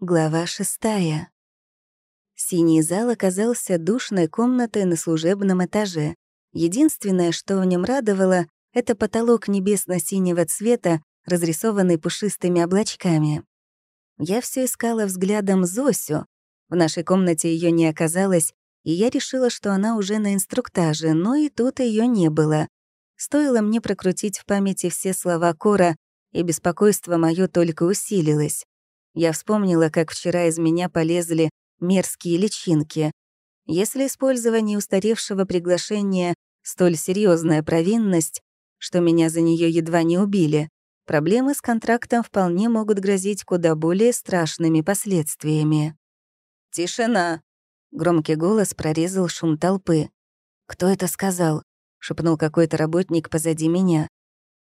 Глава шестая. Синий зал оказался душной комнатой на служебном этаже. Единственное, что в нем радовало, это потолок небесно-синего цвета, разрисованный пушистыми облачками. Я все искала взглядом Зосю. В нашей комнате ее не оказалось, и я решила, что она уже на инструктаже, но и тут ее не было. Стоило мне прокрутить в памяти все слова Кора, и беспокойство мое только усилилось. Я вспомнила, как вчера из меня полезли мерзкие личинки. Если использование устаревшего приглашения столь серьезная провинность, что меня за нее едва не убили, проблемы с контрактом вполне могут грозить куда более страшными последствиями. «Тишина!» — громкий голос прорезал шум толпы. «Кто это сказал?» — шепнул какой-то работник позади меня.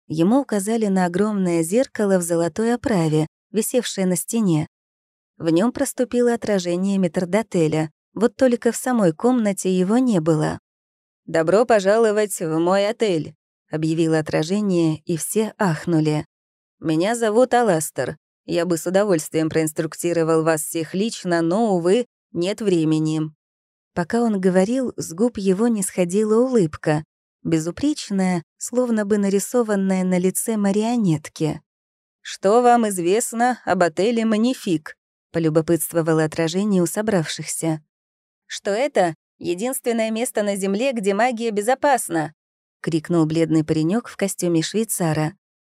Ему указали на огромное зеркало в золотой оправе, висевшее на стене. В нем проступило отражение метрдотеля, вот только в самой комнате его не было. «Добро пожаловать в мой отель», — объявило отражение, и все ахнули. «Меня зовут Аластер. Я бы с удовольствием проинструктировал вас всех лично, но, увы, нет времени». Пока он говорил, с губ его не сходила улыбка, безупречная, словно бы нарисованная на лице марионетки. «Что вам известно об отеле «Манифик»?» — полюбопытствовало отражение у собравшихся. «Что это единственное место на Земле, где магия безопасна?» — крикнул бледный паренек в костюме швейцара.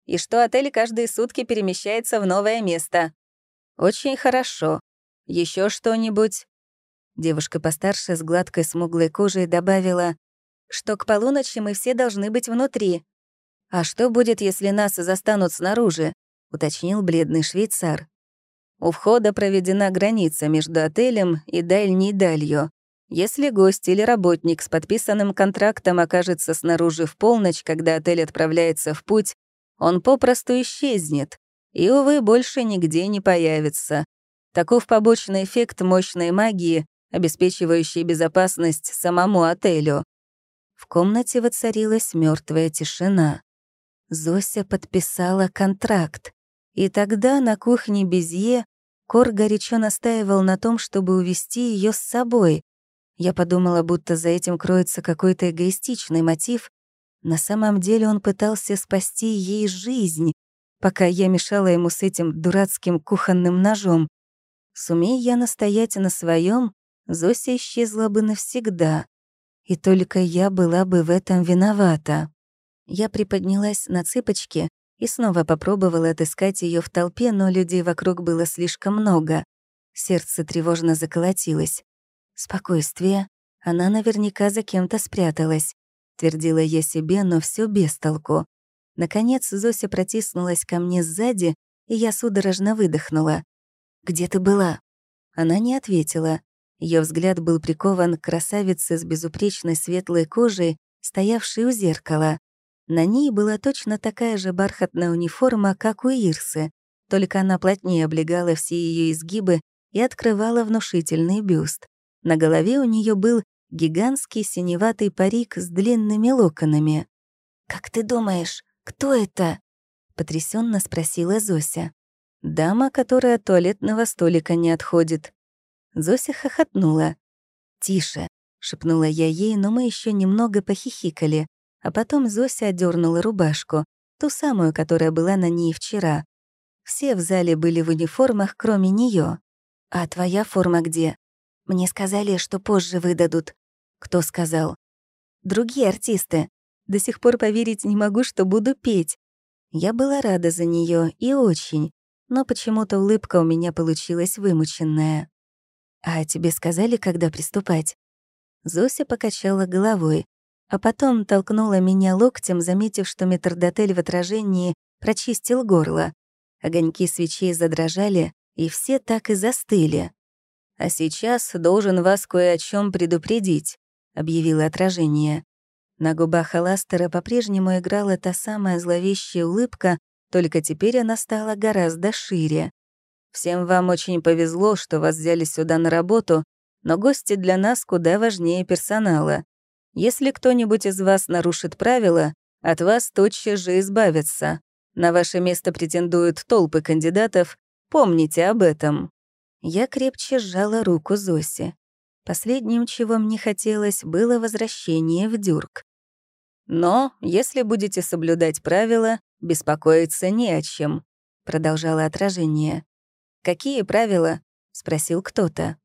«И что отель каждые сутки перемещается в новое место?» «Очень хорошо. Еще что-нибудь?» Девушка постарше с гладкой смуглой кожей добавила, что к полуночи мы все должны быть внутри. «А что будет, если нас застанут снаружи?» — уточнил бледный швейцар. «У входа проведена граница между отелем и дальней далью. Если гость или работник с подписанным контрактом окажется снаружи в полночь, когда отель отправляется в путь, он попросту исчезнет и, увы, больше нигде не появится. Таков побочный эффект мощной магии, обеспечивающей безопасность самому отелю. В комнате воцарилась мертвая тишина. Зося подписала контракт. И тогда на кухне Безье Кор горячо настаивал на том, чтобы увести ее с собой. Я подумала, будто за этим кроется какой-то эгоистичный мотив. На самом деле он пытался спасти ей жизнь, пока я мешала ему с этим дурацким кухонным ножом. Сумей я настоять на своем, Зося исчезла бы навсегда. И только я была бы в этом виновата. Я приподнялась на цыпочки, и снова попробовал отыскать ее в толпе, но людей вокруг было слишком много. Сердце тревожно заколотилось. Спокойствие. Она наверняка за кем-то спряталась. Твердила я себе, но все без толку. Наконец Зося протиснулась ко мне сзади, и я судорожно выдохнула. «Где ты была?» Она не ответила. Ее взгляд был прикован к красавице с безупречной светлой кожей, стоявшей у зеркала. На ней была точно такая же бархатная униформа, как у Ирсы, только она плотнее облегала все ее изгибы и открывала внушительный бюст. На голове у нее был гигантский синеватый парик с длинными локонами. «Как ты думаешь, кто это?» — потрясенно спросила Зося. «Дама, которая от туалетного столика не отходит». Зося хохотнула. «Тише», — шепнула я ей, но мы еще немного похихикали а потом Зося одернула рубашку, ту самую, которая была на ней вчера. Все в зале были в униформах, кроме нее. «А твоя форма где?» «Мне сказали, что позже выдадут». «Кто сказал?» «Другие артисты. До сих пор поверить не могу, что буду петь». Я была рада за нее и очень, но почему-то улыбка у меня получилась вымученная. «А тебе сказали, когда приступать?» Зося покачала головой а потом толкнула меня локтем, заметив, что метрдотель в отражении прочистил горло. Огоньки свечей задрожали, и все так и застыли. «А сейчас должен вас кое о чем предупредить», — объявило отражение. На губах Аластера по-прежнему играла та самая зловещая улыбка, только теперь она стала гораздо шире. «Всем вам очень повезло, что вас взяли сюда на работу, но гости для нас куда важнее персонала. Если кто-нибудь из вас нарушит правила, от вас тотчас же избавятся. На ваше место претендуют толпы кандидатов. Помните об этом». Я крепче сжала руку Зоси. Последним, чего мне хотелось, было возвращение в дюрк. «Но, если будете соблюдать правила, беспокоиться не о чем», — продолжало отражение. «Какие правила?» — спросил кто-то.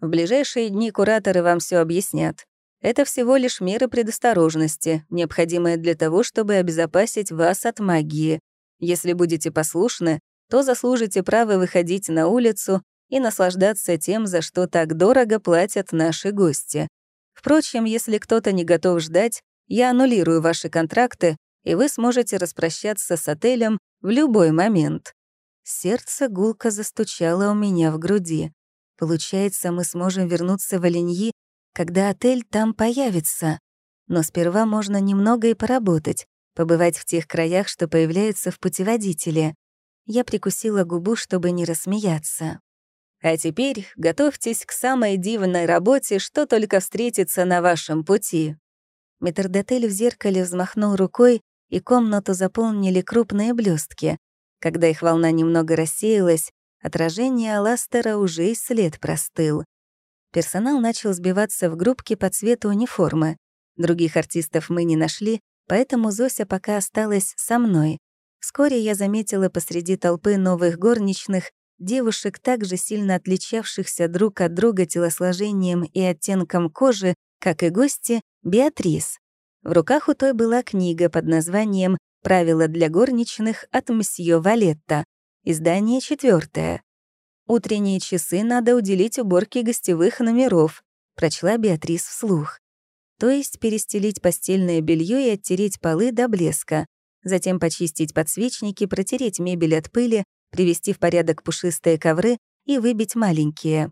«В ближайшие дни кураторы вам все объяснят. Это всего лишь меры предосторожности, необходимые для того, чтобы обезопасить вас от магии. Если будете послушны, то заслужите право выходить на улицу и наслаждаться тем, за что так дорого платят наши гости. Впрочем, если кто-то не готов ждать, я аннулирую ваши контракты, и вы сможете распрощаться с отелем в любой момент. Сердце гулко застучало у меня в груди. Получается, мы сможем вернуться в Оленьи когда отель там появится. Но сперва можно немного и поработать, побывать в тех краях, что появляются в путеводителе. Я прикусила губу, чтобы не рассмеяться. А теперь готовьтесь к самой дивной работе, что только встретится на вашем пути. Метрдотель в зеркале взмахнул рукой, и комнату заполнили крупные блестки. Когда их волна немного рассеялась, отражение Аластера уже и след простыл персонал начал сбиваться в группке по цвету униформы. Других артистов мы не нашли, поэтому Зося пока осталась со мной. Вскоре я заметила посреди толпы новых горничных девушек, также сильно отличавшихся друг от друга телосложением и оттенком кожи, как и гости, Беатрис. В руках у той была книга под названием «Правила для горничных» от мсье Валетта. Издание четвертое. Утренние часы надо уделить уборке гостевых номеров», — прочла Беатрис вслух. То есть перестелить постельное белье и оттереть полы до блеска, затем почистить подсвечники, протереть мебель от пыли, привести в порядок пушистые ковры и выбить маленькие.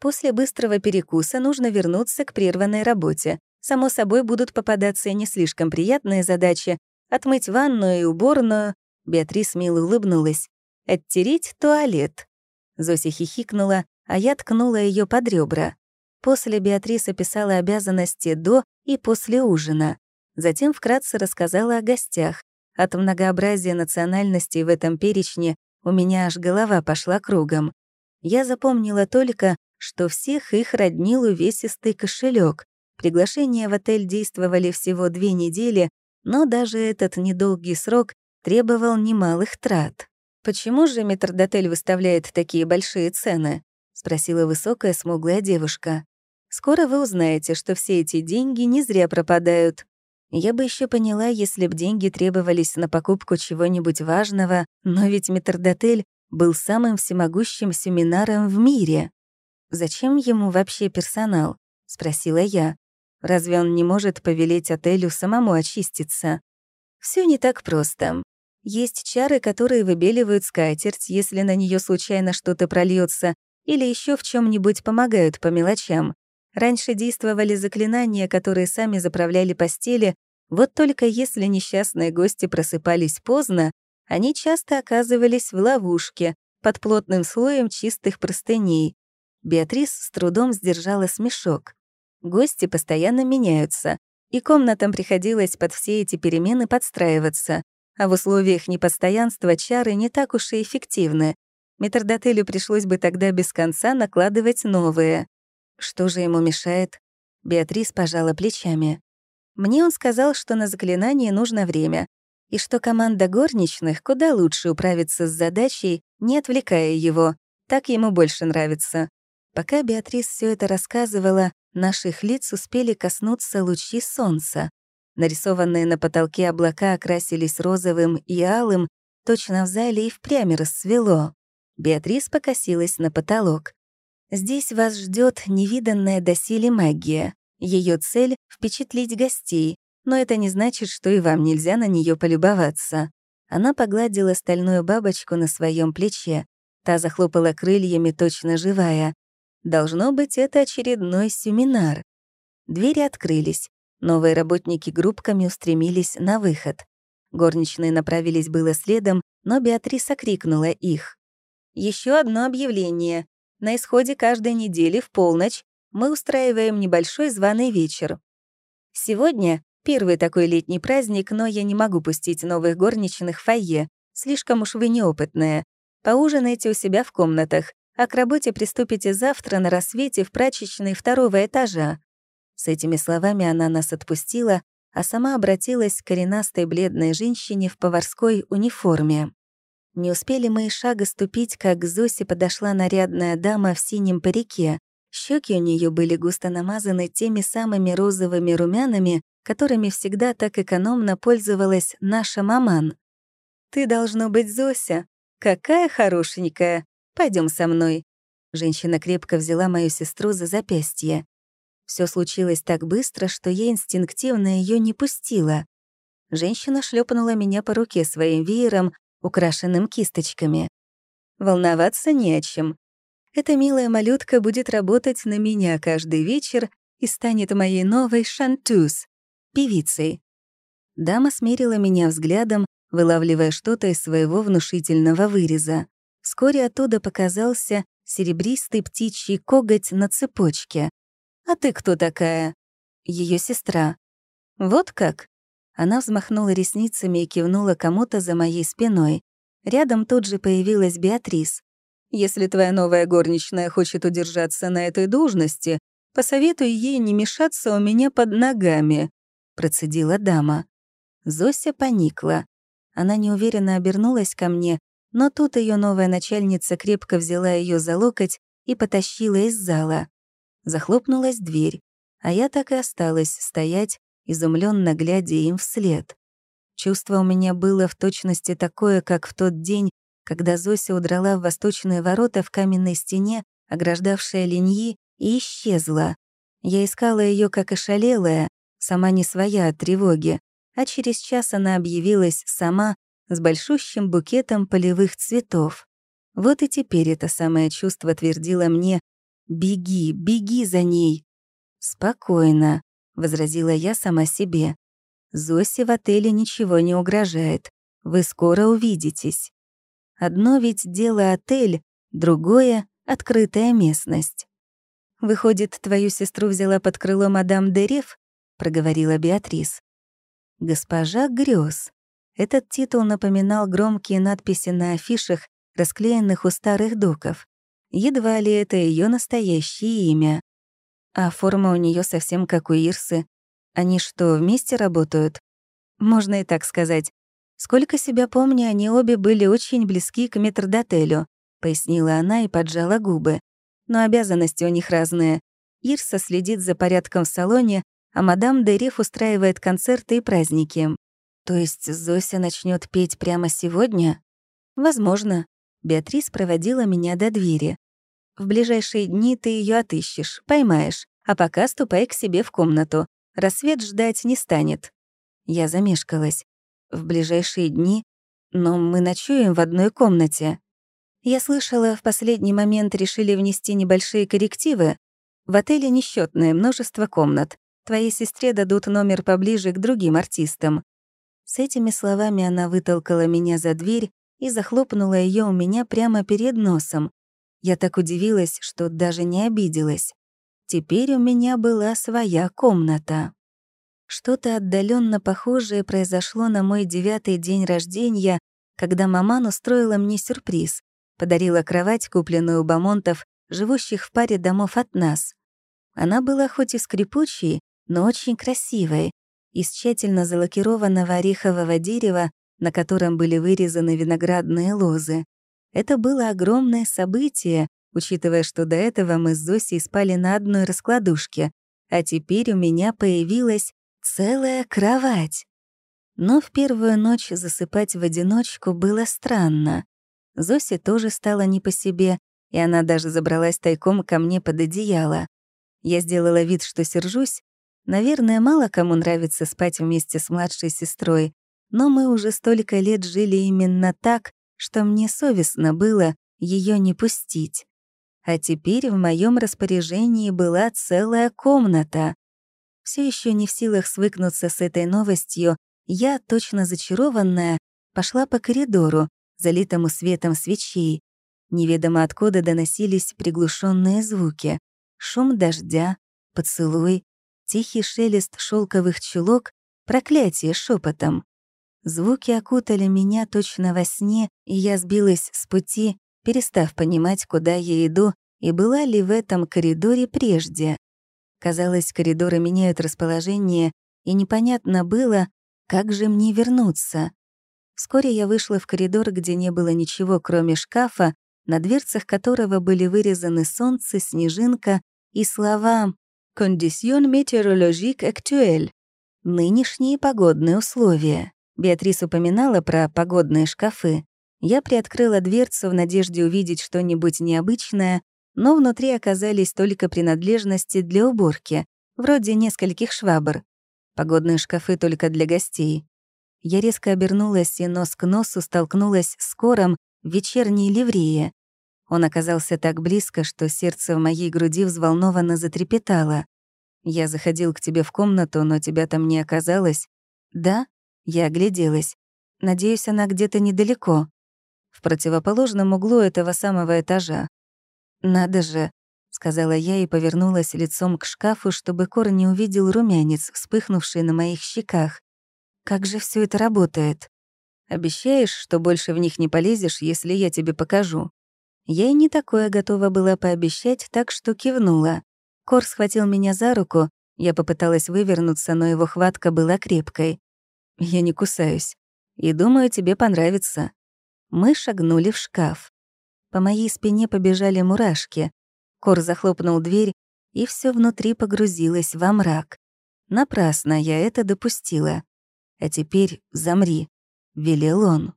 После быстрого перекуса нужно вернуться к прерванной работе. Само собой, будут попадаться не слишком приятные задачи — отмыть ванную и уборную. Беатрис мило улыбнулась. «Оттереть туалет». Зося хихикнула, а я ткнула ее под ребра. После Беатриса писала обязанности до и после ужина. Затем вкратце рассказала о гостях. От многообразия национальностей в этом перечне у меня аж голова пошла кругом. Я запомнила только, что всех их роднил увесистый кошелек. Приглашения в отель действовали всего две недели, но даже этот недолгий срок требовал немалых трат. «Почему же метрдотель выставляет такие большие цены?» — спросила высокая смуглая девушка. «Скоро вы узнаете, что все эти деньги не зря пропадают». Я бы еще поняла, если б деньги требовались на покупку чего-нибудь важного, но ведь метрдотель был самым всемогущим семинаром в мире. «Зачем ему вообще персонал?» — спросила я. «Разве он не может повелеть отелю самому очиститься?» Все не так просто. Есть чары, которые выбеливают скатерть, если на нее случайно что-то прольется, или еще в чем нибудь помогают по мелочам. Раньше действовали заклинания, которые сами заправляли постели, вот только если несчастные гости просыпались поздно, они часто оказывались в ловушке, под плотным слоем чистых простыней. Беатрис с трудом сдержала смешок. Гости постоянно меняются, и комнатам приходилось под все эти перемены подстраиваться. А в условиях непостоянства чары не так уж и эффективны. Метрдотелю пришлось бы тогда без конца накладывать новые. Что же ему мешает? Беатрис пожала плечами. Мне он сказал, что на заклинание нужно время, и что команда горничных куда лучше управится с задачей, не отвлекая его. Так ему больше нравится. Пока Беатрис все это рассказывала, наших лиц успели коснуться лучи солнца. Нарисованные на потолке облака окрасились розовым и алым, точно в зале и впрямь рассвело. Беатрис покосилась на потолок. «Здесь вас ждет невиданная доселе магия. Ее цель — впечатлить гостей, но это не значит, что и вам нельзя на нее полюбоваться». Она погладила стальную бабочку на своем плече. Та захлопала крыльями, точно живая. Должно быть, это очередной семинар. Двери открылись. Новые работники групп устремились на выход. Горничные направились было следом, но Беатриса крикнула их. Еще одно объявление. На исходе каждой недели в полночь мы устраиваем небольшой званый вечер. Сегодня первый такой летний праздник, но я не могу пустить новых горничных в фойе. Слишком уж вы неопытная. Поужинайте у себя в комнатах, а к работе приступите завтра на рассвете в прачечной второго этажа. С этими словами она нас отпустила, а сама обратилась к коренастой бледной женщине в поварской униформе. Не успели мы и шага ступить, как к Зосе подошла нарядная дама в синем парике. Щеки у нее были густо намазаны теми самыми розовыми румянами, которыми всегда так экономно пользовалась наша маман. «Ты должно быть Зося. Какая хорошенькая. Пойдем со мной». Женщина крепко взяла мою сестру за запястье. Все случилось так быстро, что я инстинктивно ее не пустила. Женщина шлепнула меня по руке своим веером, украшенным кисточками. Волноваться не о чем. Эта милая малютка будет работать на меня каждый вечер и станет моей новой шантуз, певицей. Дама смерила меня взглядом, вылавливая что-то из своего внушительного выреза. Вскоре оттуда показался серебристый птичий коготь на цепочке. «А ты кто такая?» Ее сестра». «Вот как?» Она взмахнула ресницами и кивнула кому-то за моей спиной. Рядом тут же появилась Беатрис. «Если твоя новая горничная хочет удержаться на этой должности, посоветуй ей не мешаться у меня под ногами», — процедила дама. Зося поникла. Она неуверенно обернулась ко мне, но тут ее новая начальница крепко взяла ее за локоть и потащила из зала. Захлопнулась дверь, а я так и осталась стоять, изумленно глядя им вслед. Чувство у меня было в точности такое, как в тот день, когда Зося удрала в восточные ворота в каменной стене, ограждавшая линьи, и исчезла. Я искала ее как ошалелая, сама не своя от тревоги, а через час она объявилась сама с большущим букетом полевых цветов. Вот и теперь это самое чувство твердило мне, Беги, беги за ней!» «Спокойно», — возразила я сама себе. «Зосе в отеле ничего не угрожает. Вы скоро увидитесь. Одно ведь дело отель, другое — открытая местность». «Выходит, твою сестру взяла под крыло мадам Дерев?» — проговорила Беатрис. «Госпожа грез. Этот титул напоминал громкие надписи на афишах, расклеенных у старых доков. Едва ли это ее настоящее имя. А форма у нее совсем как у Ирсы. Они что, вместе работают? Можно и так сказать. Сколько себя помню, они обе были очень близки к метрдотелю, пояснила она и поджала губы. Но обязанности у них разные. Ирса следит за порядком в салоне, а мадам Дерев устраивает концерты и праздники. То есть Зося начнет петь прямо сегодня? Возможно. Беатрис проводила меня до двери. «В ближайшие дни ты ее отыщешь, поймаешь, а пока ступай к себе в комнату. Рассвет ждать не станет». Я замешкалась. «В ближайшие дни? Но мы ночуем в одной комнате». Я слышала, в последний момент решили внести небольшие коррективы. В отеле несчетное множество комнат. Твоей сестре дадут номер поближе к другим артистам. С этими словами она вытолкала меня за дверь, и захлопнула ее у меня прямо перед носом. Я так удивилась, что даже не обиделась. Теперь у меня была своя комната. Что-то отдаленно похожее произошло на мой девятый день рождения, когда маман устроила мне сюрприз, подарила кровать, купленную у бамонтов, живущих в паре домов от нас. Она была хоть и скрипучей, но очень красивой, из тщательно залакированного орехового дерева на котором были вырезаны виноградные лозы. Это было огромное событие, учитывая, что до этого мы с Зосей спали на одной раскладушке, а теперь у меня появилась целая кровать. Но в первую ночь засыпать в одиночку было странно. Зосе тоже стало не по себе, и она даже забралась тайком ко мне под одеяло. Я сделала вид, что сержусь. Наверное, мало кому нравится спать вместе с младшей сестрой, но мы уже столько лет жили именно так, что мне совестно было ее не пустить. А теперь в моем распоряжении была целая комната. Все еще не в силах свыкнуться с этой новостью, я, точно зачарованная, пошла по коридору, залитому светом свечей. Неведомо откуда доносились приглушенные звуки. Шум дождя, поцелуй, тихий шелест шелковых чулок, проклятие шепотом. Звуки окутали меня точно во сне, и я сбилась с пути, перестав понимать, куда я иду, и была ли в этом коридоре прежде. Казалось, коридоры меняют расположение, и непонятно было, как же мне вернуться. Вскоре я вышла в коридор, где не было ничего, кроме шкафа, на дверцах которого были вырезаны солнце, снежинка и слова «Кондисьон метеорологик actuel» — «Нынешние погодные условия». Беатрис упоминала про погодные шкафы. Я приоткрыла дверцу в надежде увидеть что-нибудь необычное, но внутри оказались только принадлежности для уборки, вроде нескольких швабр. Погодные шкафы только для гостей. Я резко обернулась и нос к носу столкнулась с кором в вечерней ливрее. Он оказался так близко, что сердце в моей груди взволнованно затрепетало. «Я заходил к тебе в комнату, но тебя там не оказалось». «Да?» Я огляделась. Надеюсь, она где-то недалеко. В противоположном углу этого самого этажа. «Надо же», — сказала я и повернулась лицом к шкафу, чтобы Кор не увидел румянец, вспыхнувший на моих щеках. «Как же все это работает?» «Обещаешь, что больше в них не полезешь, если я тебе покажу?» Я и не такое готова была пообещать, так что кивнула. Кор схватил меня за руку, я попыталась вывернуться, но его хватка была крепкой. Я не кусаюсь. И думаю, тебе понравится. Мы шагнули в шкаф. По моей спине побежали мурашки. Кор захлопнул дверь, и все внутри погрузилось во мрак. Напрасно я это допустила. «А теперь замри», — велел он.